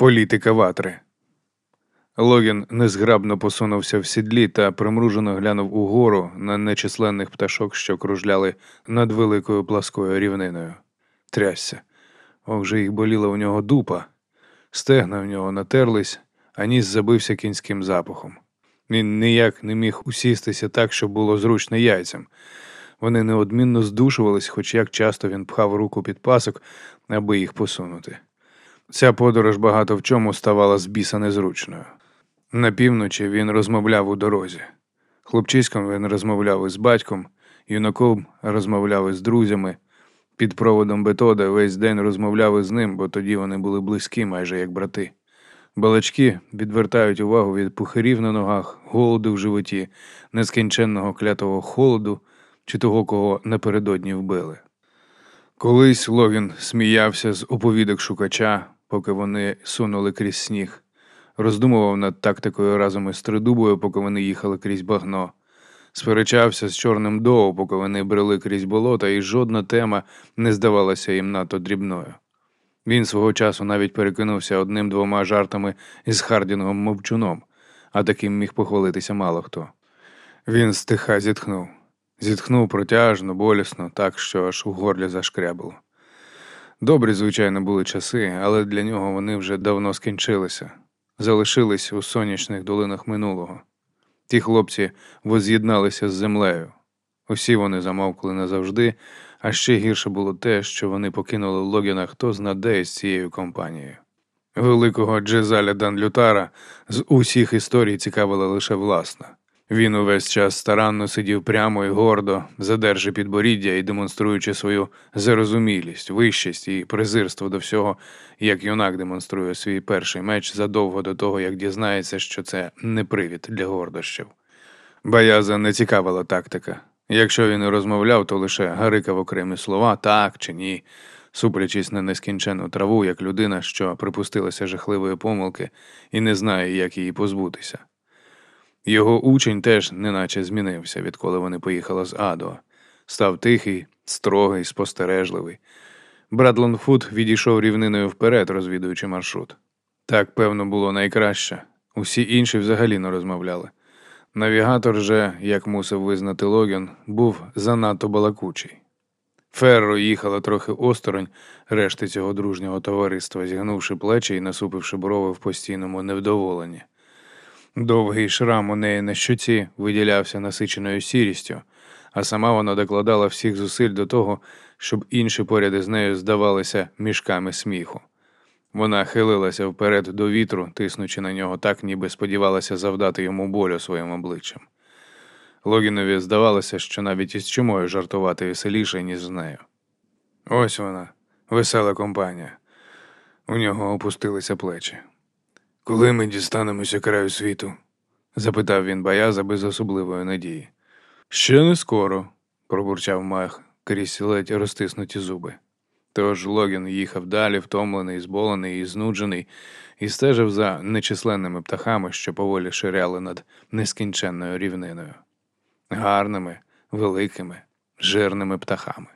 Політика ватри. Логін незграбно посунувся в сідлі та примружено глянув угору на нечисленних пташок, що кружляли над великою пласкою рівниною. Трясся. Ох же їх боліла у нього дупа. Стегна в нього натерлись, а ніс забився кінським запахом. Він ніяк не міг усістися так, щоб було зручно яйцям. Вони неодмінно здушувались, хоч як часто він пхав руку під пасок, аби їх посунути. Ця подорож багато в чому ставала з біса незручною. На півночі він розмовляв у дорозі. Хлопчиськом він розмовляв із батьком, юнаком розмовляв із друзями. Під проводом Бетода весь день розмовляв із ним, бо тоді вони були близькі, майже як брати. Балачки відвертають увагу від пухарів на ногах, голоду в животі, нескінченного клятого холоду чи того, кого напередодні вбили. Колись Логін сміявся з оповідок шукача, поки вони сунули крізь сніг, роздумував над тактикою разом із тридубою, поки вони їхали крізь багно, сперечався з Чорним Доу, поки вони брели крізь болота, і жодна тема не здавалася їм надто дрібною. Він свого часу навіть перекинувся одним-двома жартами із Хардінгом мовчуном, а таким міг похвалитися мало хто. Він стиха зітхнув. Зітхнув протяжно, болісно, так що аж у горлі зашкрябило. Добрі, звичайно, були часи, але для нього вони вже давно скінчилися, залишились у сонячних долинах минулого. Ті хлопці воз'єдналися з землею. Усі вони замовкли назавжди, а ще гірше було те, що вони покинули Логіна хто знаде з цією компанією. Великого Джезаля Данлютара з усіх історій цікавила лише власна. Він увесь час старанно сидів прямо і гордо, задержи підборіддя і демонструючи свою зарозумілість, вищість і презирство до всього, як юнак демонструє свій перший меч задовго до того, як дізнається, що це не привід для гордощів. Баяза не цікавила тактика. Якщо він розмовляв, то лише гарикав окремі слова так чи ні, суплячись на нескінчену траву, як людина, що припустилася жахливої помилки і не знає, як її позбутися. Його учень теж неначе змінився, відколи вони поїхали з Адо. Став тихий, строгий, спостережливий. Брат Лонгфуд відійшов рівниною вперед, розвідуючи маршрут. Так, певно, було найкраще. Усі інші взагалі не розмовляли. Навігатор же, як мусив визнати Логін, був занадто балакучий. Ферро їхала трохи осторонь решти цього дружнього товариства, зігнувши плечі і насупивши брови в постійному невдоволенні. Довгий шрам у неї на щоці виділявся насиченою сірістю, а сама вона докладала всіх зусиль до того, щоб інші поряд із нею здавалися мішками сміху. Вона хилилася вперед до вітру, тиснучи на нього так, ніби сподівалася завдати йому болю своїм обличчям. Логінові здавалося, що навіть із чумою жартувати веселіше, ніж з нею. Ось вона, весела компанія. У нього опустилися плечі. Коли ми дістанемося краю світу? запитав він Баяза без особливої надії. Ще не скоро, пробурчав Мах крізь ледь розтиснуті зуби. Тож Логін їхав далі, втомлений, зболений і знуджений, і стежив за нечисленними птахами, що поволі ширяли над нескінченною рівниною. Гарними, великими, жирними птахами.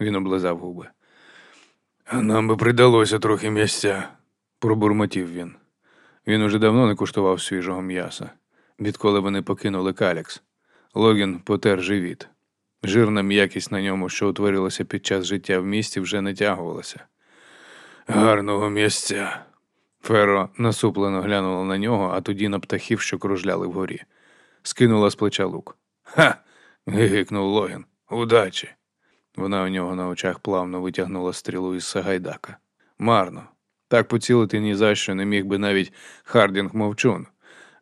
Він облизав губи. Нам би придалося трохи м'ясця, пробурмотів він. Він уже давно не куштував свіжого м'яса, відколи вони покинули калікс. Логін потер живіт. Жирна м'якість на ньому, що утворилася під час життя в місті, вже не тягувалася. Гарного місця. Феро насуплено глянула на нього, а тоді на птахів, що кружляли вгорі. Скинула з плеча лук. Ха. гигикнув Логін. Удачі. Вона у нього на очах плавно витягнула стрілу із Сагайдака. Марно. Так поцілити ні за що не міг би навіть Хардінг мовчун,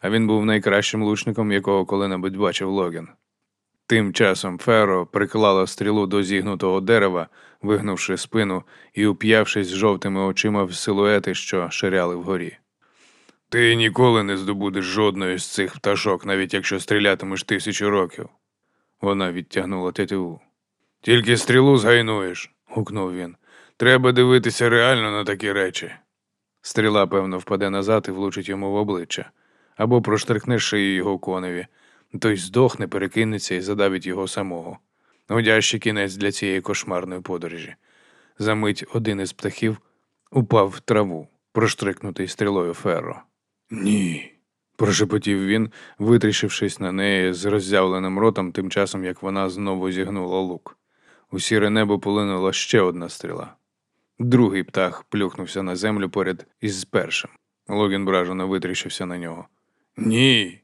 а він був найкращим лучником, якого коли-небудь бачив Логін. Тим часом Феро приклала стрілу до зігнутого дерева, вигнувши спину і уп'явшись жовтими очима в силуети, що ширяли вгорі. Ти ніколи не здобудеш жодної з цих пташок, навіть якщо стрілятимеш тисячу років. Вона відтягнула тятиву. Тільки стрілу згайнуєш, гукнув він. Треба дивитися реально на такі речі. Стріла, певно, впаде назад і влучить йому в обличчя або проштрикне шию його коневі той здохне, перекинеться і задавить його самого. Годящий кінець для цієї кошмарної подорожі. Замить один із птахів упав в траву, проштрикнутий стрілою Ферро. Ні. прошепотів він, витріщившись на неї з роззявленим ротом, тим часом як вона знову зігнула лук. У сіре небо полинула ще одна стріла. Другий птах плюхнувся на землю поряд із першим. Логін бражено витріщився на нього. Ні.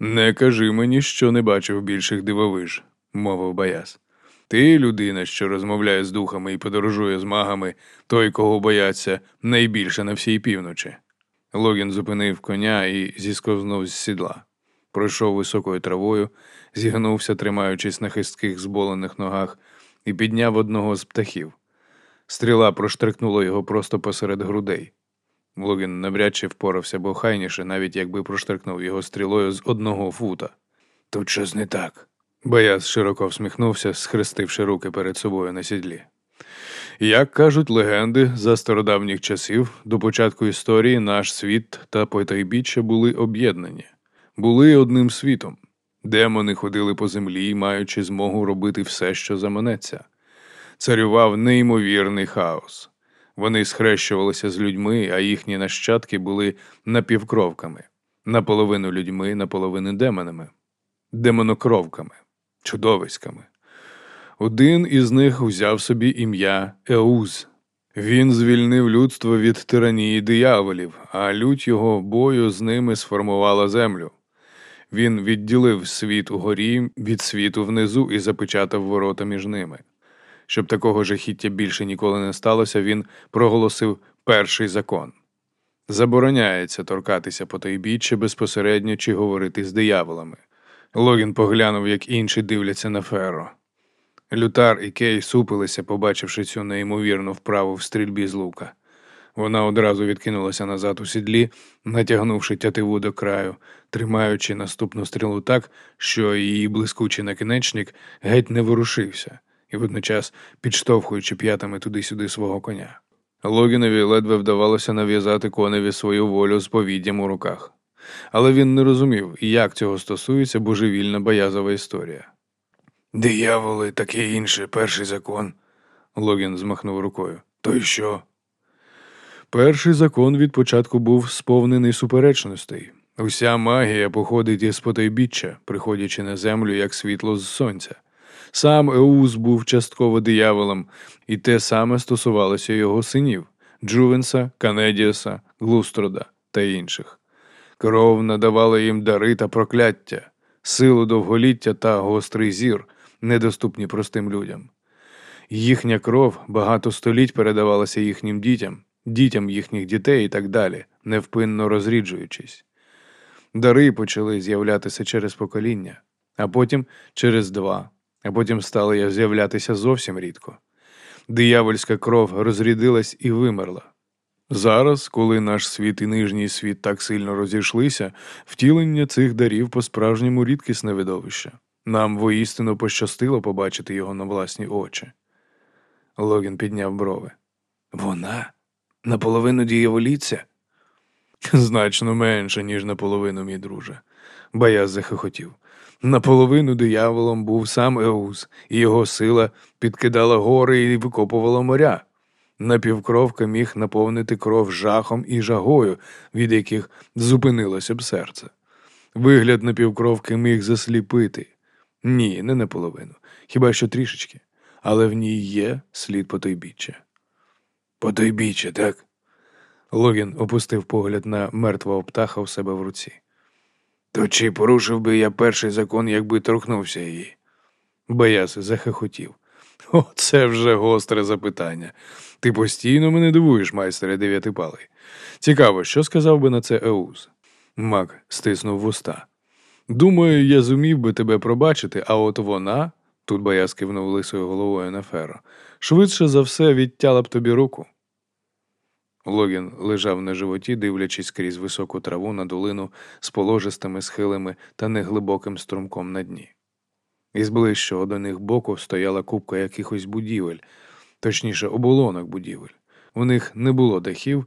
Не кажи мені, що не бачив більших дивовиж, мовив Баяс. Ти людина, що розмовляє з духами і подорожує з магами, той, кого бояться найбільше на всій півночі. Логін зупинив коня і зісковзнув з сідла. Пройшов високою травою, зігнувся, тримаючись на хистких зболених ногах, і підняв одного з птахів. Стріла проштрикнула його просто посеред грудей. Логін навряд чи впорався б охайніше, навіть якби проштрикнув його стрілою з одного фута. Тут щось не так. Бояз широко всміхнувся, схрестивши руки перед собою на сідлі. Як кажуть легенди, за стародавніх часів до початку історії наш світ та потайбіччя були об'єднані, були одним світом. Демони ходили по землі, маючи змогу робити все, що заманеться. Царював неймовірний хаос. Вони схрещувалися з людьми, а їхні нащадки були напівкровками, наполовину людьми, наполовину демонами, демонокровками, чудовиськами. Один із них узяв собі ім'я Еуз. Він звільнив людство від тиранії дияволів, а лють його бою з ними сформувала землю. Він відділив світ угорі від світу внизу і запечатав ворота між ними. Щоб такого жахіття більше ніколи не сталося, він проголосив перший закон. Забороняється торкатися потайбіччя безпосередньо чи говорити з дияволами. Логін поглянув, як інші дивляться на Ферро. Лютар і Кей супилися, побачивши цю неймовірну вправу в стрільбі з лука. Вона одразу відкинулася назад у сідлі, натягнувши тятиву до краю, тримаючи наступну стрілу так, що її блискучий накінечник геть не ворушився, і водночас підштовхуючи п'ятами туди-сюди свого коня. Логінові ледве вдавалося нав'язати коневі свою волю з повіддям у руках. Але він не розумів, як цього стосується божевільна боязова історія. Дияволи, таке інше, перший закон. Логін змахнув рукою. То й що? Перший закон від початку був сповнений суперечностей. Уся магія походить із потайбіччя, приходячи на землю як світло з сонця. Сам Еуз був частково дияволом, і те саме стосувалося його синів Джувенса, Канедіаса, Глустрода та інших. Кров надавала їм дари та прокляття, силу довголіття та гострий зір, недоступні простим людям. Їхня кров багато століть передавалася їхнім дітям, дітям їхніх дітей і так далі, невпинно розріджуючись. Дари почали з'являтися через покоління, а потім через два, а потім стали з'являтися зовсім рідко. Диявольська кров розрідилась і вимерла. Зараз, коли наш світ і нижній світ так сильно розійшлися, втілення цих дарів по справжньому рідкісне видовище. Нам воістину пощастило побачити його на власні очі. Логін підняв брови. Вона наполовину дієволіця? Значно менше, ніж наполовину, мій друже. Бояз захихотів. Наполовину дияволом був сам Еус, і його сила підкидала гори і викопувала моря. Напівкровка міг наповнити кров жахом і жагою, від яких зупинилося б серце. Вигляд напівкровки міг засліпити. Ні, не наполовину, хіба що трішечки, але в ній є слід потойбіччя. Потойбіччя, так? Логін опустив погляд на мертвого птаха у себе в руці. То чи порушив би я перший закон, якби торкнувся її? Бояс захихотів. О, це вже гостре запитання. Ти постійно мене дивуєш, майстере дев'ятипалий. Цікаво, що сказав би на це Еуз? Мак стиснув вуста. Думаю, я зумів би тебе пробачити, а от вона, тут бояз кивнув лисою головою на феро, швидше за все відтяла б тобі руку. Логін лежав на животі, дивлячись крізь високу траву на долину з положистими схилами та неглибоким струмком на дні. Із ближчого до них боку стояла купка якихось будівель, точніше, оболонок будівель. У них не було дахів,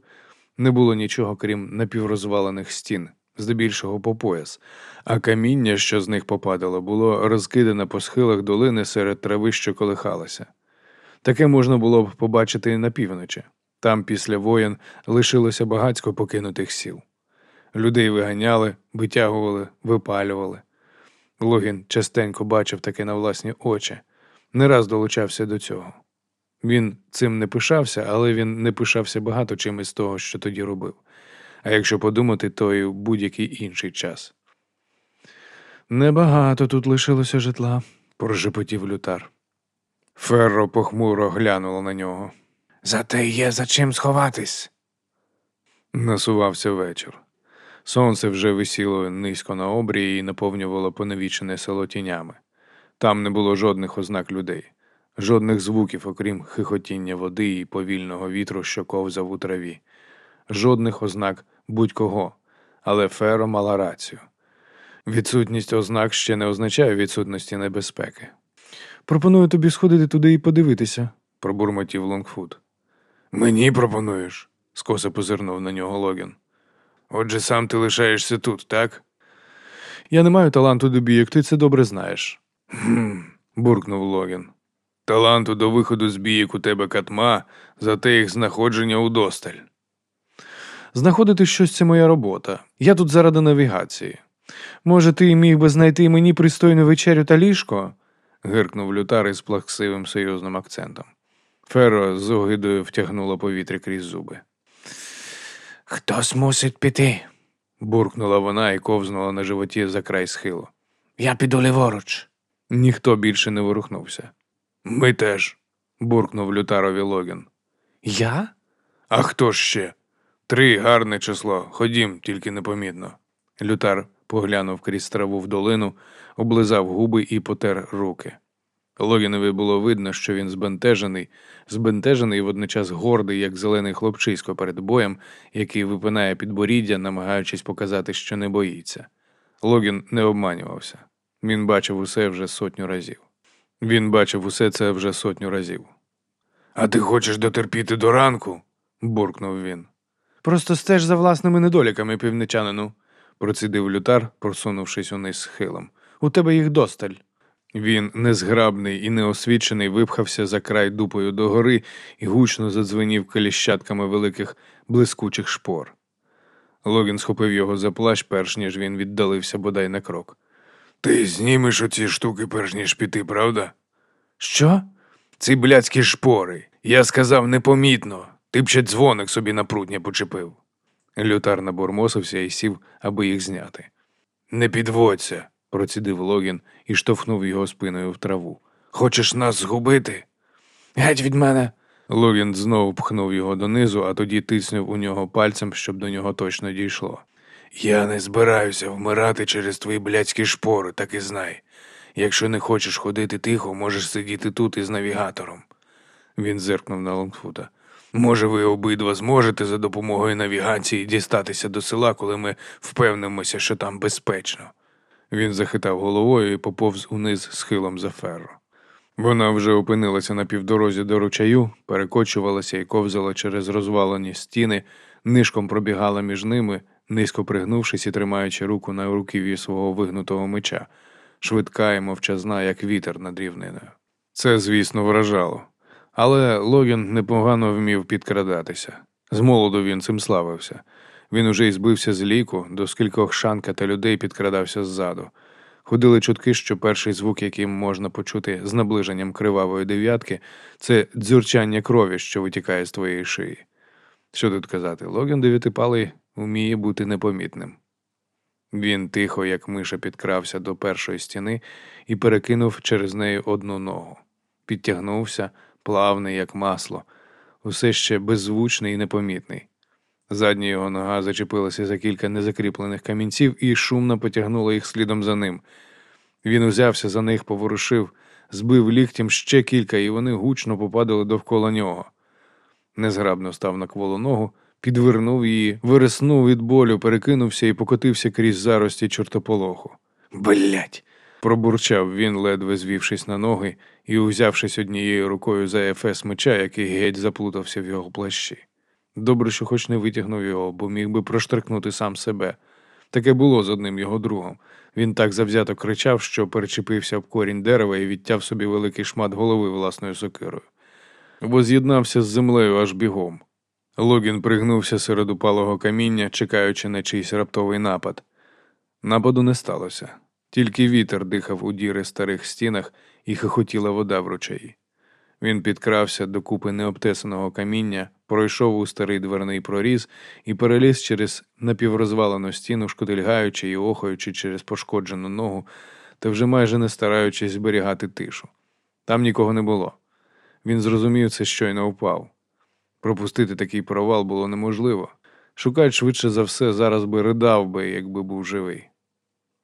не було нічого, крім напіврозвалених стін, здебільшого по пояс, а каміння, що з них попадало, було розкидане по схилах долини серед трави, що колихалася. Таке можна було б побачити і на півночі. Там після воєн лишилося багацько покинутих сіл. Людей виганяли, витягували, випалювали. Логін частенько бачив таке на власні очі, не раз долучався до цього. Він цим не пишався, але він не пишався багато чим із того, що тоді робив. А якщо подумати, то і в будь-який інший час. Небагато тут лишилося житла, прожепотів лютар. Ферро похмуро глянула на нього. Зате є за чим сховатись. Насувався вечір. Сонце вже висіло низько на обрії і наповнювало поневічене село тінями. Там не було жодних ознак людей, жодних звуків, окрім хихотіння води і повільного вітру, що ковзав у траві, жодних ознак будь-кого, але Феро мала рацію. Відсутність ознак ще не означає відсутності небезпеки. Пропоную тобі сходити туди і подивитися, пробурмотів Лонгфуд. Мені пропонуєш? скоса позирнув на нього Логін. Отже, сам ти лишаєшся тут, так? Я не маю таланту до бійок, ти це добре знаєш. «Хм», – буркнув Логін. Таланту до виходу з бійок у тебе катма, зате їх знаходження удосталь. Знаходити щось це моя робота. Я тут заради навігації. Може, ти міг би знайти мені пристойну вечерю та ліжко? гиркнув лютар із плаксивим серйозним акцентом. Феро з огидою втягнула повітря крізь зуби. Хтось мусить піти. Буркнула вона і ковзнула на животі за край схилу. Я піду ліворуч. Ніхто більше не ворухнувся. Ми теж, буркнув лютарові Логін. Я? А хто ж ще? Три гарне число. Ходім, тільки непомітно. Лютар поглянув крізь траву в долину, облизав губи і потер руки. Логінові було видно, що він збентежений, збентежений і водночас гордий, як зелений хлопчисько перед боєм, який випинає підборіддя, намагаючись показати, що не боїться. Логін не обманювався. Він бачив усе вже сотню разів. Він бачив усе це вже сотню разів. А ти хочеш дотерпіти до ранку? буркнув він. Просто стеж за власними недоліками, півничанину, процідив лютар, просунувшись униз схилом. У тебе їх досталь. Він, незграбний і неосвічений, випхався за край дупою догори і гучно задзвенів коліщатками великих блискучих шпор. Логін схопив його за плащ, перш ніж він віддалився бодай на крок. Ти знімеш оці штуки, перш ніж піти, правда? Що? Ці блядські шпори. Я сказав непомітно. Ти б ще дзвоник собі на прутня почепив. Лютар набормосився і сів, аби їх зняти. Не підводься, процідив Логін і штовхнув його спиною в траву. Хочеш нас згубити? Геть від мене. Логін знову пхнув його донизу, а тоді тиснув у нього пальцем, щоб до нього точно дійшло. Я не збираюся вмирати через твої блядські шпори, так і знай. Якщо не хочеш ходити тихо, можеш сидіти тут із навігатором. Він зиркнув на Лонгфута. Може, ви обидва зможете за допомогою навігації дістатися до села, коли ми впевнимося, що там безпечно. Він захитав головою і поповз униз схилом за ферро. Вона вже опинилася на півдорозі до ручаю, перекочувалася і ковзала через розвалені стіни, нишком пробігала між ними, низько пригнувшись і тримаючи руку на руків'ї свого вигнутого меча, швидка і мовчазна, як вітер над рівниною. Це, звісно, вражало. Але Логін непогано вмів підкрадатися. З молоду він цим славився. Він уже й збився з ліку, до скількох шанка та людей підкрадався ззаду. Ходили чутки, що перший звук, яким можна почути з наближенням кривавої дев'ятки, це дзюрчання крові, що витікає з твоєї шиї. Що тут казати, Логін дев'ятипалий уміє бути непомітним. Він тихо, як миша, підкрався до першої стіни і перекинув через неї одну ногу. Підтягнувся, плавний, як масло, усе ще беззвучний і непомітний. Задня його нога зачепилася за кілька незакріплених камінців і шумно потягнула їх слідом за ним. Він узявся за них, поворушив, збив ліктем ще кілька, і вони гучно попадали довкола нього. Незграбно став на кволу ногу, підвернув її, вириснув від болю, перекинувся і покотився крізь зарості чортополоху. Блять. пробурчав він, ледве звівшись на ноги і узявшись однією рукою за ефес меча, який геть заплутався в його плащі. Добре, що хоч не витягнув його, бо міг би проштрикнути сам себе. Таке було з одним його другом. Він так завзято кричав, що перечепився об корінь дерева і відтяв собі великий шмат голови власною сокирою. Воз'єднався з землею аж бігом. Логін пригнувся серед упалого каміння, чекаючи на чийсь раптовий напад. Нападу не сталося, тільки вітер дихав у діри старих стінах і хихотіла вода в ручаї. Він підкрався до купи необтесаного каміння, пройшов у старий дверний проріз і переліз через напіврозвалену стіну, шкотильгаючи і охаючи через пошкоджену ногу, та вже майже не стараючись зберігати тишу. Там нікого не було. Він зрозумів це щойно впав. Пропустити такий провал було неможливо. Шукач швидше за все зараз би ридав би, якби був живий.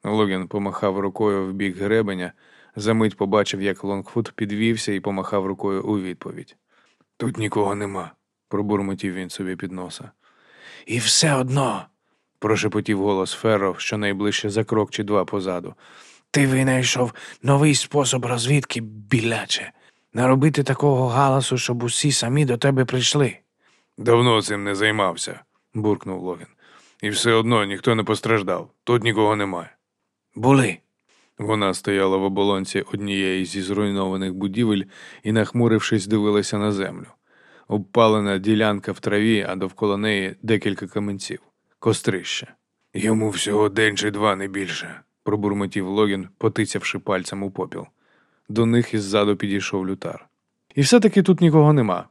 Логін помахав рукою в бік гребеня, замить побачив, як Лонгфут підвівся і помахав рукою у відповідь. Тут нікого нема, пробурмотів він собі під носа. І все одно Прошепотів голос Ферро, що найближче за крок чи два позаду. ти винайшов новий спосіб розвідки, біляче. Наробити такого галасу, щоб усі самі до тебе прийшли. Давно цим не займався, буркнув Логін. І все одно ніхто не постраждав. Тут нікого немає. Були. Вона стояла в оболонці однієї зі зруйнованих будівель і, нахмурившись, дивилася на землю. Обпалена ділянка в траві, а довкола неї декілька каменців. Кострище. Йому всього день чи два не більше, пробурмотів Логін, потицявши пальцем у попіл. До них іззаду підійшов лютар. І все-таки тут нікого нема.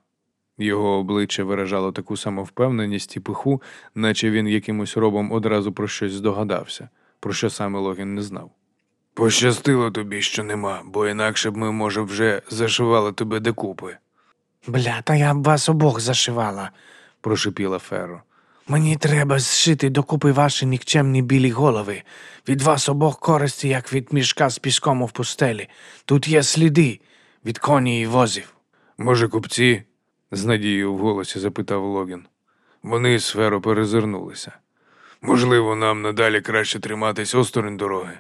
Його обличчя виражало таку самовпевненість і пиху, наче він якимось робом одразу про щось здогадався, про що саме Логін не знав. Пощастило тобі, що нема, бо інакше б ми, може, вже зашивали тебе докупи, Бля, та я б вас обох зашивала. прошипіла Ферро. Мені треба зшити докупи ваші нікчемні білі голови. Від вас обох користі, як від мішка з піском в пустелі. Тут є сліди від коні і возів. Може, купці? з надією в голосі запитав Логін. Вони з Феро перезирнулися. Можливо, нам надалі краще триматись осторонь дороги.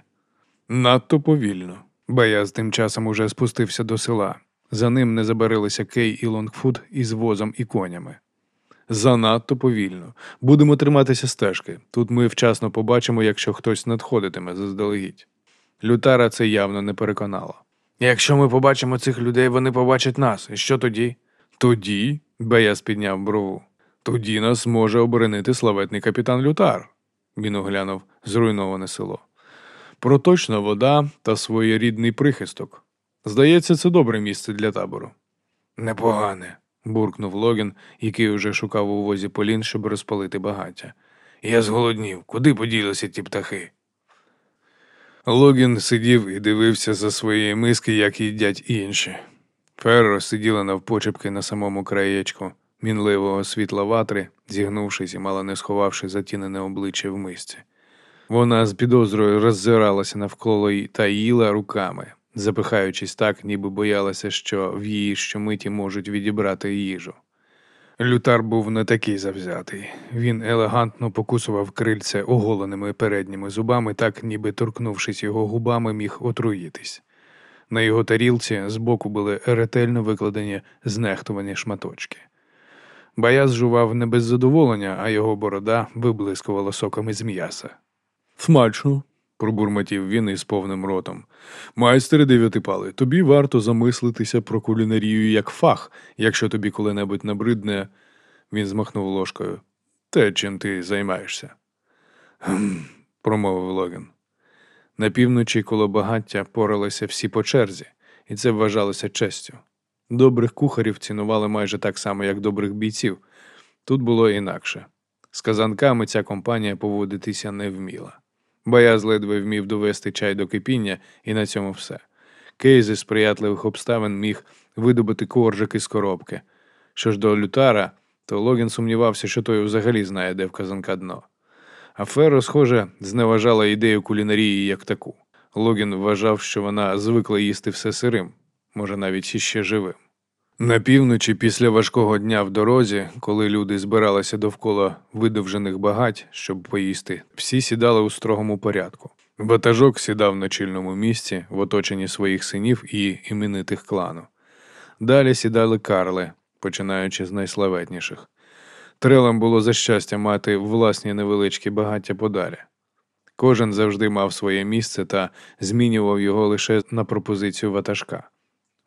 Надто повільно. Баяз тим часом уже спустився до села. За ним не забарилися Кей і Лонгфуд із возом і конями. Занадто повільно. Будемо триматися стежки. Тут ми вчасно побачимо, якщо хтось надходитиме заздалегідь. Лютара це явно не переконало. Якщо ми побачимо цих людей, вони побачать нас. І що тоді? Тоді, Беяс підняв брову, тоді нас може оборонити славетний капітан Лютар. Він оглянув зруйноване село. Проточна вода та своєрідний прихисток. Здається, це добре місце для табору. Непогане, буркнув Логін, який уже шукав у возі полін, щоб розпалити багаття. Я зголоднів. Куди поділися ті птахи? Логін сидів і дивився за своєї миски, як їдять інші. Ферро сиділа навпочепки на самому краєчку мінливого світла ватри, зігнувшись і мало не сховавши затінене обличчя в мисці. Вона з підозрою роззиралася навколо й- та їла руками, запихаючись так, ніби боялася, що в її щомиті можуть відібрати їжу. Лютар був не такий завзятий. Він елегантно покусував крильце оголеними передніми зубами, так ніби торкнувшись його губами, міг отруїтись. На його тарілці збоку були ретельно викладені знехтувані шматочки. Баяз жував не без задоволення, а його борода виблискувала соком із м'яса. Смачно, пробурмотів він із повним ротом. Майстер дев'ятипали, тобі варто замислитися про кулінарію як фах, якщо тобі коли-небудь набридне. Він змахнув ложкою. Те, чим ти займаєшся. «Гм», – промовив Логін. На півночі коло багаття поралися всі по черзі, і це вважалося честю. Добрих кухарів цінували майже так само, як добрих бійців. Тут було інакше. З казанками ця компанія поводитися не вміла. Баяз ледве вмів довести чай до кипіння, і на цьому все. Кей зі сприятливих обставин міг видобути коржик із коробки. Що ж до лютара, то Логін сумнівався, що той взагалі знає, де в казанка дно. А Ферро, схоже, зневажала ідею кулінарії як таку. Логін вважав, що вона звикла їсти все сирим, може навіть іще живим. На півночі, після важкого дня в дорозі, коли люди збиралися довкола видовжених багать, щоб поїсти, всі сідали у строгому порядку. Ватажок сідав на чільному місці в оточенні своїх синів і іменитих клану. Далі сідали карли, починаючи з найславетніших. Трелам було за щастя мати власні невеличкі багаття подалі. Кожен завжди мав своє місце та змінював його лише на пропозицію ватажка.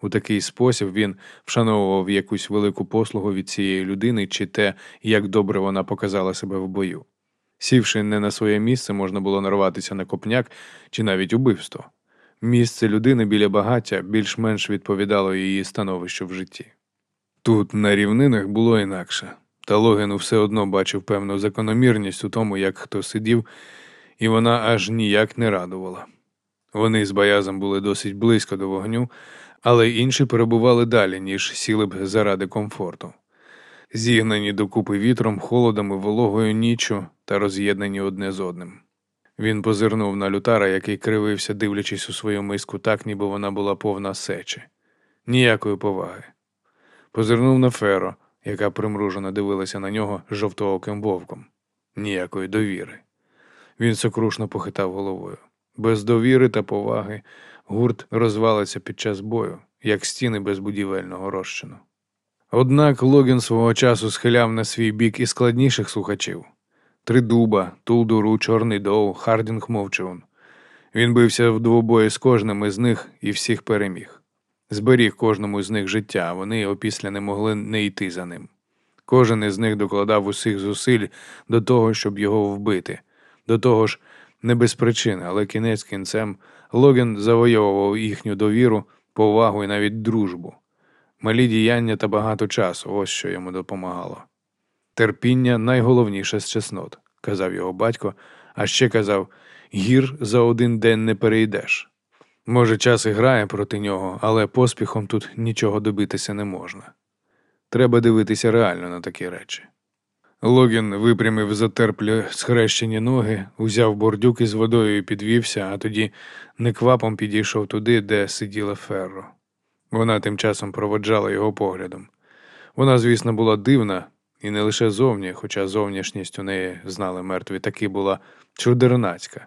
У такий спосіб він вшановував якусь велику послугу від цієї людини чи те, як добре вона показала себе в бою. Сівши не на своє місце, можна було нарватися на копняк чи навіть убивство. Місце людини біля багаття більш-менш відповідало її становищу в житті. Тут, на рівнинах, було інакше, та Логін все одно бачив певну закономірність у тому, як хто сидів, і вона аж ніяк не радувала. Вони з Баязом були досить близько до вогню, але інші перебували далі, ніж сіли б заради комфорту. Зігнані докупи вітром, холодом і вологою ніччю та роз'єднані одне з одним. Він позирнув на лютара, який кривився, дивлячись у свою миску так, ніби вона була повна сечі. Ніякої поваги. Позирнув на Феро, яка примружено дивилася на нього жовтооким вовком. Ніякої довіри. Він сокрушно похитав головою. Без довіри та поваги гурт розвалиться під час бою, як стіни без будівельного розчину. Однак Логін свого часу схиляв на свій бік і складніших слухачів Тридуба, Тулдуру, Чорний Доу, Хардінг Мовчун. Він бився в двобої з кожним із них і всіх переміг. Зберіг кожному з них життя, а вони опісля не могли не йти за ним. Кожен із них докладав усіх зусиль до того, щоб його вбити, до того ж, не без причини, але кінець кінцем Логін завойовував їхню довіру, повагу і навіть дружбу. Малі діяння та багато часу ось що йому допомагало. Терпіння найголовніше з чеснот, казав його батько, а ще казав гір за один день не перейдеш. Може, час і грає проти нього, але поспіхом тут нічого добитися не можна. Треба дивитися реально на такі речі. Логін випрямив затерплі схрещені ноги, узяв бордюк із водою і підвівся, а тоді неквапом підійшов туди, де сиділа Ферро. Вона тим часом проводжала його поглядом. Вона, звісно, була дивна, і не лише зовні, хоча зовнішність у неї знали мертві, таки була чудернацька.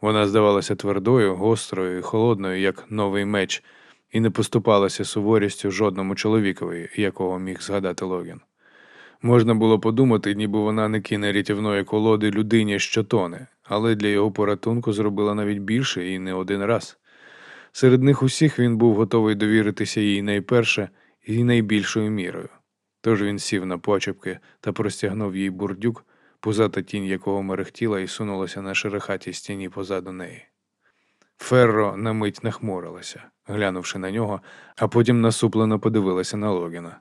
Вона здавалася твердою, гострою і холодною, як новий меч, і не поступалася суворістю жодному чоловікові, якого міг згадати Логін. Можна було подумати, ніби вона не кине рятівної колоди людині, що тоне, але для його порятунку зробила навіть більше і не один раз. Серед них усіх він був готовий довіритися їй найперше і найбільшою мірою. Тож він сів на почепки та простягнув їй бурдюк, пузата тінь якого мерехтіла і сунулася на шерехатій стіні позаду неї. Ферро на мить нахмурилася, глянувши на нього, а потім насуплено подивилася на Логіна.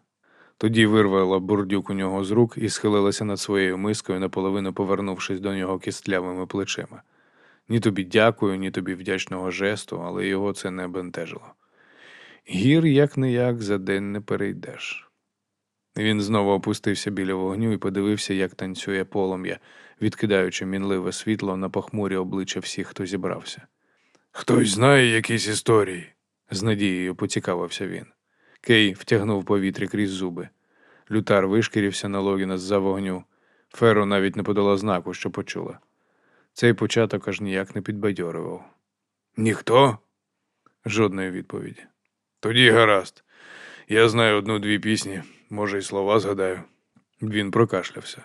Тоді вирвала бурдюк у нього з рук і схилилася над своєю мискою, наполовину повернувшись до нього кістлявими плечима. Ні тобі дякую, ні тобі вдячного жесту, але його це не бентежило. Гір як не як за день не перейдеш. Він знову опустився біля вогню і подивився, як танцює полум'я, відкидаючи мінливе світло на похмурі обличчя всіх, хто зібрався. Хтось знає якісь історії? з надією поцікавився він. Кей втягнув повітря крізь зуби. Лютар вишкірився на Логіна з-за вогню. Феро навіть не подала знаку, що почула. Цей початок аж ніяк не підбадьорював. Ніхто? Жодної відповіді. Тоді гаразд. Я знаю одну-дві пісні, може, й слова згадаю. Він прокашлявся.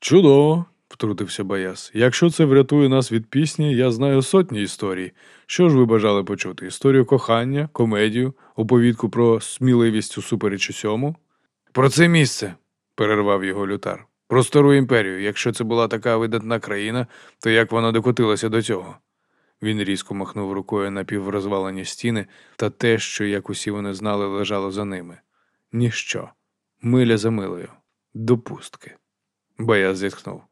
Чудово, втрутився Баяс. Якщо це врятує нас від пісні, я знаю сотні історій. Що ж ви бажали почути? Історію кохання, комедію, оповідку про сміливість усупереч усьому? Про це місце, перервав його лютар. Про стару імперію. Якщо це була така видатна країна, то як вона докотилася до цього? Він різко махнув рукою на піврозвалені стіни та те, що, як усі вони знали, лежало за ними. Ніщо. Миля за милою. Допустки. Баяс зітхнув.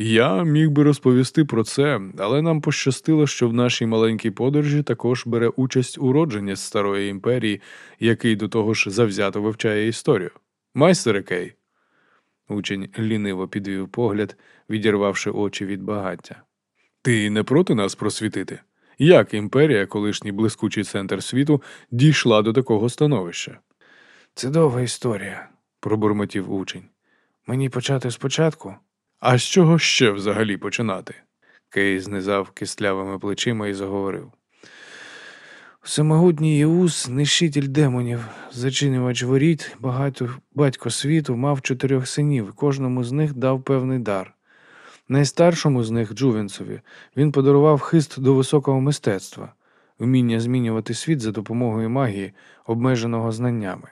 Я міг би розповісти про це, але нам пощастило, що в нашій маленькій подорожі також бере участь уродженець старої імперії, який до того ж завзято вивчає історію. Майстер Кей. Учень ліниво підвів погляд, відірвавши очі від багаття. Ти не проти нас просвітити? Як імперія, колишній блискучий центр світу, дійшла до такого становища? Це довга історія, пробурмотів учень. Мені почати спочатку? А з чого ще взагалі починати? Кей знизав кислявими плечима і заговорив. Всемогутній Єус, нищитель демонів, зачинювач воріт, багато батько світу, мав чотирьох синів, кожному з них дав певний дар. Найстаршому з них, Джувенцеві, він подарував хист до високого мистецтва. вміння змінювати світ за допомогою магії, обмеженого знаннями.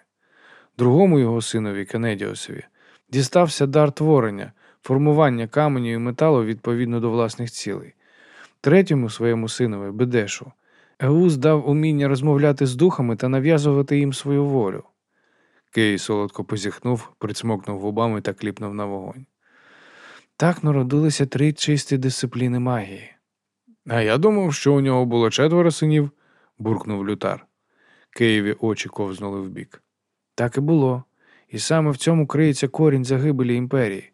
Другому його синові Кенедіосові дістався дар творення, формування каменю і металу відповідно до власних цілей. Третьому своєму синові Бедешу Еус дав уміння розмовляти з духами та нав'язувати їм свою волю. Кей солодко позіхнув, прицмокнув губами та кліпнув на вогонь. Так народилися три чисті дисципліни магії. А я думав, що у нього було четверо синів, буркнув лютар. Києві очі ковзнули вбік. Так і було. І саме в цьому криється корінь загибелі імперії.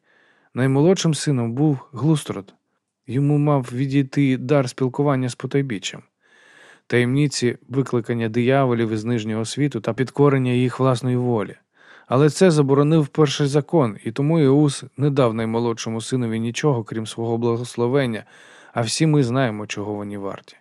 Наймолодшим сином був Глустрод. Йому мав відійти дар спілкування з потойбіччям, таємниці викликання дияволів із нижнього світу та підкорення їх власної волі. Але це заборонив перший закон, і тому Іус не дав наймолодшому синові нічого, крім свого благословення, а всі ми знаємо, чого вони варті.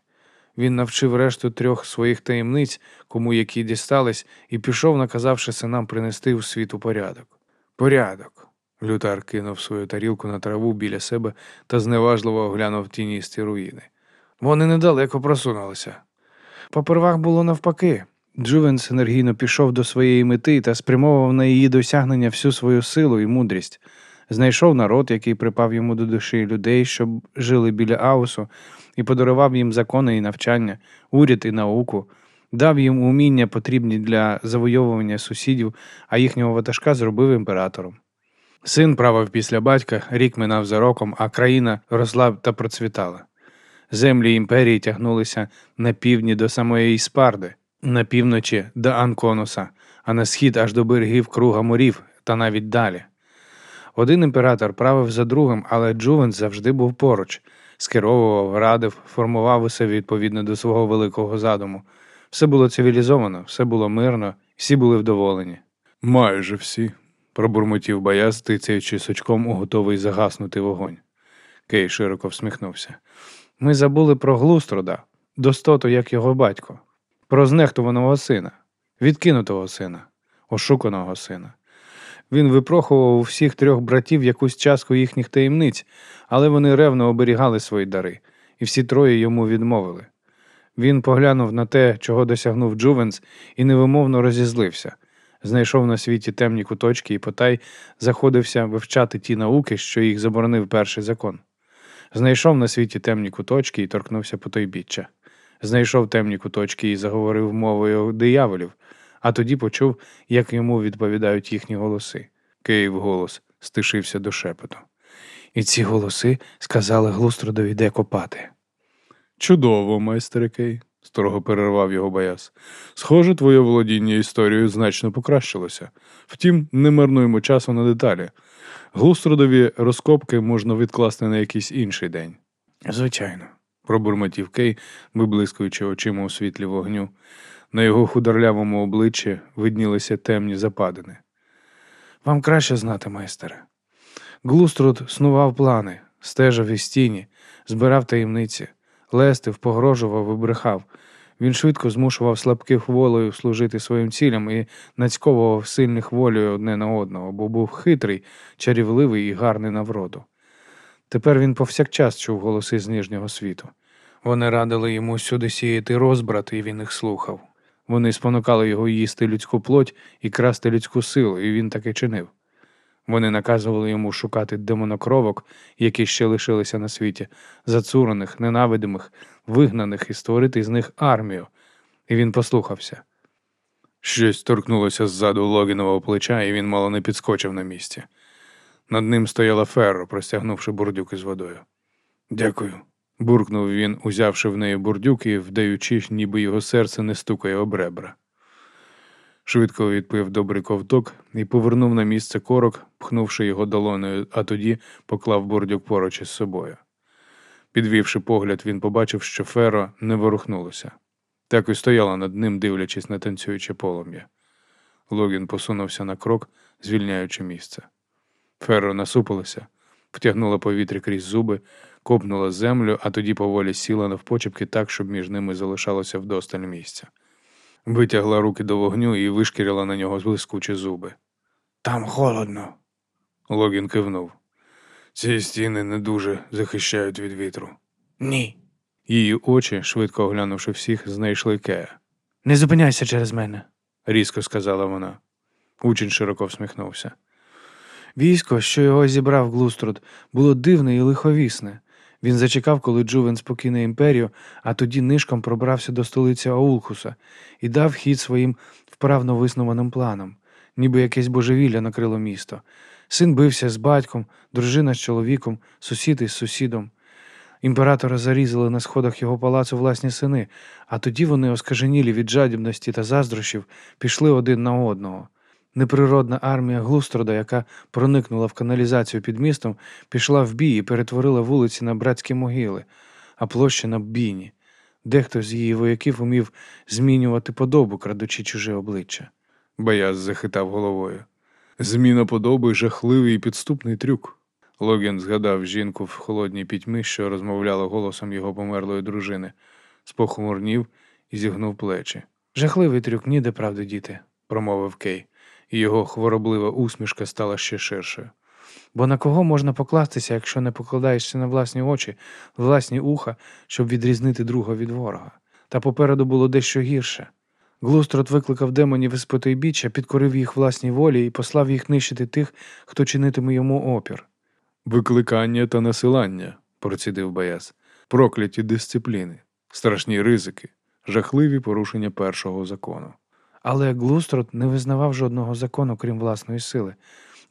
Він навчив решту трьох своїх таємниць, кому які дістались, і пішов, наказавши синам принести у світу порядок. Порядок. Лютар кинув свою тарілку на траву біля себе та зневажливо оглянув тіністі руїни. Вони недалеко просунулися. Попервах було навпаки. Джувенс енергійно пішов до своєї мети та спрямовував на її досягнення всю свою силу і мудрість. Знайшов народ, який припав йому до душі людей, що жили біля Аусу, і подарував їм закони і навчання, уряд і науку, дав їм уміння, потрібні для завойовування сусідів, а їхнього ватажка зробив імператором. Син правив після батька, рік минав за роком, а країна росла та процвітала. Землі імперії тягнулися на півдні до самої Іспарди, на півночі до Анконуса, а на схід аж до берегів круга морів та навіть далі. Один імператор правив за другим, але Джувен завжди був поруч, скеровував, радив, формував усе відповідно до свого великого задуму. Все було цивілізовано, все було мирно, всі були вдоволені. Майже всі, пробурмотів Баяз, тицяючи сучком у готовий загаснути вогонь. Кей широко всміхнувся. Ми забули про Глустрода, достоту, як його батько, про знехтуваного сина, відкинутого сина, ошуканого сина. Він випрохував у всіх трьох братів якусь частку їхніх таємниць, але вони ревно оберігали свої дари, і всі троє йому відмовили. Він поглянув на те, чого досягнув Джувенс, і невимовно розізлився. Знайшов на світі темні куточки і потай заходився вивчати ті науки, що їх заборонив перший закон. Знайшов на світі темні куточки і торкнувся потойбіччя. Знайшов темні куточки і заговорив мовою дияволів, а тоді почув, як йому відповідають їхні голоси. Київ голос стишився до шепоту. І ці голоси сказали Глустродові, де копати. Чудово, майстер Кей, строго перервав його Баяс. Схоже, твоє володіння історією значно покращилося. Втім, не марнуємо часу на деталі. Глустродові розкопки можна відкласти на якийсь інший день. Звичайно, пробурмотів Кей, виблискуючи очима у світлі вогню. На його худорлявому обличчі виднілися темні западини. Вам краще знати, майстере. Глуструд снував плани, стежав із тіні, збирав таємниці, лестив, погрожував і брехав. Він швидко змушував слабких волею служити своїм цілям і нацьковував сильних волею одне на одного, бо був хитрий, чарівливий і гарний на вроду. Тепер він повсякчас чув голоси з нижнього світу. Вони радили йому сюди сіяти розбрат, і він їх слухав. Вони спонукали його їсти людську плоть і красти людську силу, і він таки чинив. Вони наказували йому шукати демонокровок, які ще лишилися на світі, зацурених, ненавидимих, вигнаних і створити з них армію. І він послухався. Щось торкнулося ззаду логінового плеча, і він мало не підскочив на місці. Над ним стояла ферро, простягнувши бурдюк із водою. Дякую. буркнув він, узявши в неї бурдюк і вдаючи, ніби його серце не стукає об ребра. Швидко відпив добрий ковток і повернув на місце корок, пхнувши його долоною, а тоді поклав бурдюк поруч із собою. Підвівши погляд, він побачив, що феро не ворухнулося. Так і стояла над ним, дивлячись на танцююче полум'я. Логін посунувся на крок, звільняючи місце. Феро насупилася, втягнула повітря крізь зуби, копнула землю, а тоді поволі сіла навпочепки так, щоб між ними залишалося вдосталь місця. Витягла руки до вогню і вишкірила на нього блискучі зуби. Там холодно. Логін кивнув. Ці стіни не дуже захищають від вітру. Ні. Її очі, швидко оглянувши всіх, знайшли Кея. Не зупиняйся через мене. Різко сказала вона. Учень широко всміхнувся. Військо, що його зібрав Глуструд, було дивне і лиховісне. Він зачекав, коли Джувен спокине імперію, а тоді нишком пробрався до столиці Аулхуса і дав хід своїм вправно виснованим планам, ніби якесь божевілля накрило місто. Син бився з батьком, дружина з чоловіком, сусід із сусідом. Імператора зарізали на сходах його палацу власні сини, а тоді вони, оскаженілі від жадібності та заздрощів, пішли один на одного. Неприродна армія Глустрода, яка проникнула в каналізацію під містом, пішла в бій і перетворила вулиці на братські могили, а площі на бійні. Дехто з її вояків умів змінювати подобу, крадучи чуже обличчя. Бояз захитав головою. Зміна подоби жахливий і підступний трюк. Логін згадав жінку в холодній пітьмі, що розмовляла голосом його померлої дружини, спохмурнів і зігнув плечі, Жахливий трюк, ніде правди діти, промовив Кей, його хвороблива усмішка стала ще ширшою. бо на кого можна покластися, якщо не покладаєшся на власні очі, власні уха, щоб відрізнити друга від ворога. Та попереду було дещо гірше. Глустрот викликав демонів із потойбіччя, підкорив їх власній волі і послав їх нищити тих, хто чинитиме йому опір. Викликання та насилання, процідив Бояз, прокляті дисципліни, страшні ризики, жахливі порушення першого закону. Але Глустрот не визнавав жодного закону, крім власної сили.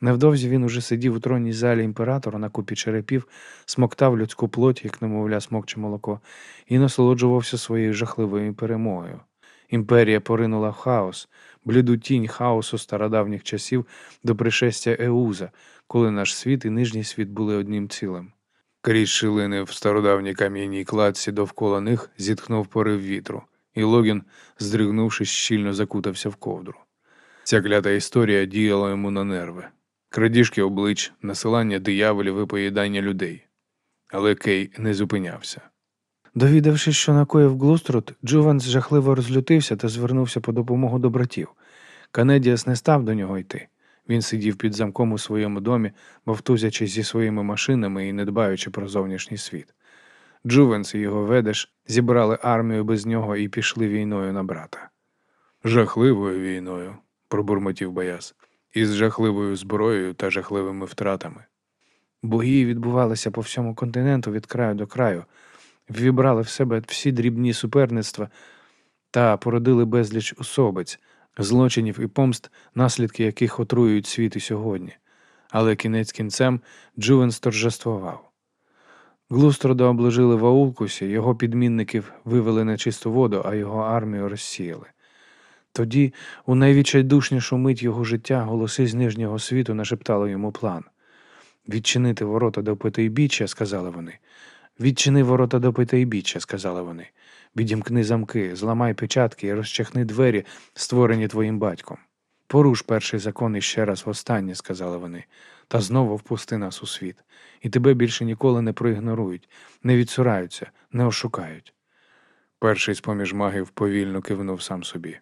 Невдовзі він уже сидів у тронній залі імператора на купі черепів, смоктав людську плоть, як немовля смокче молоко, і насолоджувався своєю жахливою перемогою. Імперія поринула в хаос, бліду тінь хаосу стародавніх часів до пришестя Еуза, коли наш світ і нижній світ були одним цілим. Крізь шилини в стародавній кам'яній кладці довкола них зітхнув порив вітру, і Логін, здригнувшись, щільно закутався в ковдру. Ця клята історія діяла йому на нерви. Крадіжки облич, насилання дияволів і поїдання людей. Але Кей не зупинявся. Довідавшись, що накоїв Глуструт, Джуванс жахливо розлютився та звернувся по допомогу до братів. Канедіас не став до нього йти. Він сидів під замком у своєму домі, вовтузячись зі своїми машинами і не дбаючи про зовнішній світ. Джувенс і його ведеш зібрали армію без нього і пішли війною на брата. Жахливою війною, пробурмотів Бояз, із жахливою зброєю та жахливими втратами. Бої відбувалися по всьому континенту від краю до краю, вібрали в себе всі дрібні суперництва та породили безліч особиць, злочинів і помст, наслідки яких отруюють світ і сьогодні. Але кінець кінцем Джувенс торжествував. Глустрода обложили в Аулкусі, його підмінників вивели на чисту воду, а його армію розсіяли. Тоді, у найвідчайдушнішу мить його життя, голоси з нижнього світу нашептали йому план. Відчинити ворота до Питойбіччя, сказали вони. Відчини ворота до Питойбіччя, сказали вони. Відімкни замки, зламай печатки і розчахни двері, створені твоїм батьком. Поруш перший закон іще раз востаннє, сказали вони, та знову впусти нас у світ, і тебе більше ніколи не проігнорують, не відсураються, не ошукають. Перший з поміж магів повільно кивнув сам собі.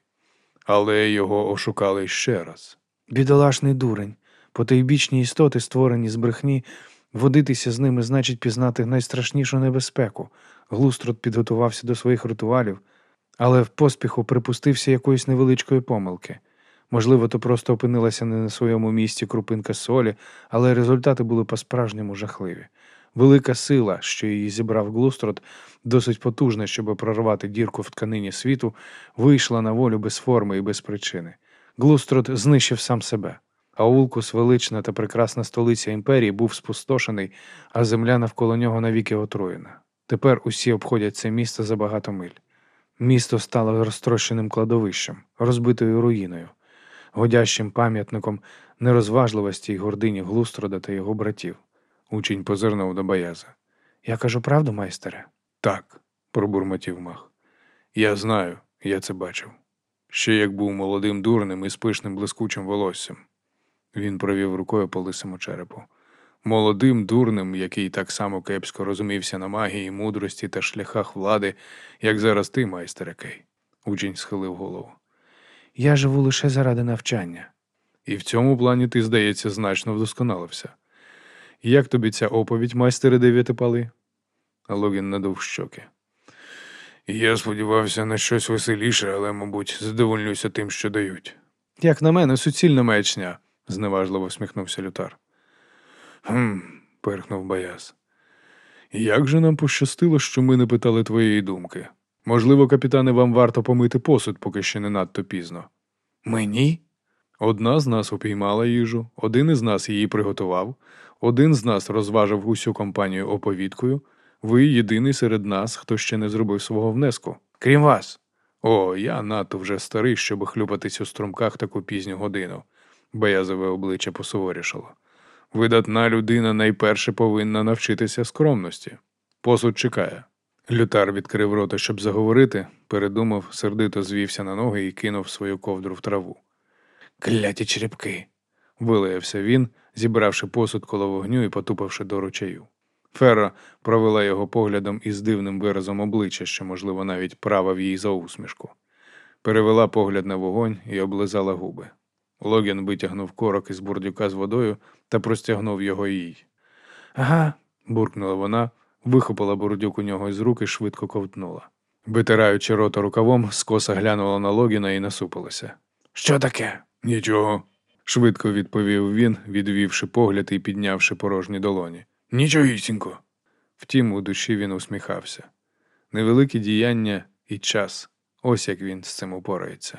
Але його ошукали ще раз. Бідолашний дурень, потойбічні істоти, створені з брехні, водитися з ними значить пізнати найстрашнішу небезпеку. Глустрот підготувався до своїх ритуалів, але в поспіху припустився якоїсь невеличкої помилки. Можливо, то просто опинилася не на своєму місці крупинка солі, але результати були по-справжньому жахливі. Велика сила, що її зібрав Глустрот, досить потужна, щоб прорвати дірку в тканині світу, вийшла на волю без форми і без причини. Глустрот знищив сам себе. Аулкус, велична та прекрасна столиця імперії, був спустошений, а земля навколо нього навіки отруєна. Тепер усі обходять це місто за багато миль. Місто стало розтрощеним кладовищем, розбитою руїною, годящим пам'ятником нерозважливості й гордині Глустрода та його братів. Учень позирнув до Бояза. Я кажу правду, майстере? Так, пробурмотів мах. Я знаю, я це бачив. Ще як був молодим дурним із пишним блискучим волоссям. Він провів рукою по лисому черепу. Молодим дурним, який так само кепсько розумівся на магії, мудрості та шляхах влади, як зараз ти, майстере Кей. Учень схилив голову. Я живу лише заради навчання. І в цьому плані ти, здається, значно вдосконалився. Як тобі ця оповідь, майстере дев'ятипали? Логін надув щоки. Я сподівався на щось веселіше, але, мабуть, задовольнюся тим, що дають. Як на мене, суцільна маячня, зневажливо всміхнувся Лютар. Хм, пирхнув Баяс. Як же нам пощастило, що ми не питали твоєї думки? Можливо, капітане, вам варто помити посуд, поки ще не надто пізно. Мені? Одна з нас упіймала їжу, один із нас її приготував, один з нас розважив усю компанію оповідкою. Ви єдиний серед нас, хто ще не зробив свого внеску. Крім вас. О, я надто вже старий, щоб хлюпатись у струмках таку пізню годину. Боязове обличчя посуворішало. Видатна людина найперше повинна навчитися скромності. Посуд чекає. Лютар відкрив рота, щоб заговорити, передумав, сердито звівся на ноги і кинув свою ковдру в траву. Кляті черепки. Вилаявся він, зібравши посуд коло вогню і потупавши до ручаю. Ферра провела його поглядом із дивним виразом обличчя, що, можливо, навіть правив їй за усмішку. Перевела погляд на вогонь і облизала губи. Логін витягнув корок із бурдюка з водою та простягнув його їй. Ага, буркнула вона, вихопила бурдюк у нього із рук і швидко ковтнула. Витираючи рота рукавом, скоса глянула на Логіна і насупилася. що таке? Нічого, швидко відповів він, відвівши погляд і піднявши порожні долоні. Нічогісінько. Втім, у душі він усміхався. Невеликі діяння і час. Ось як він з цим упорається.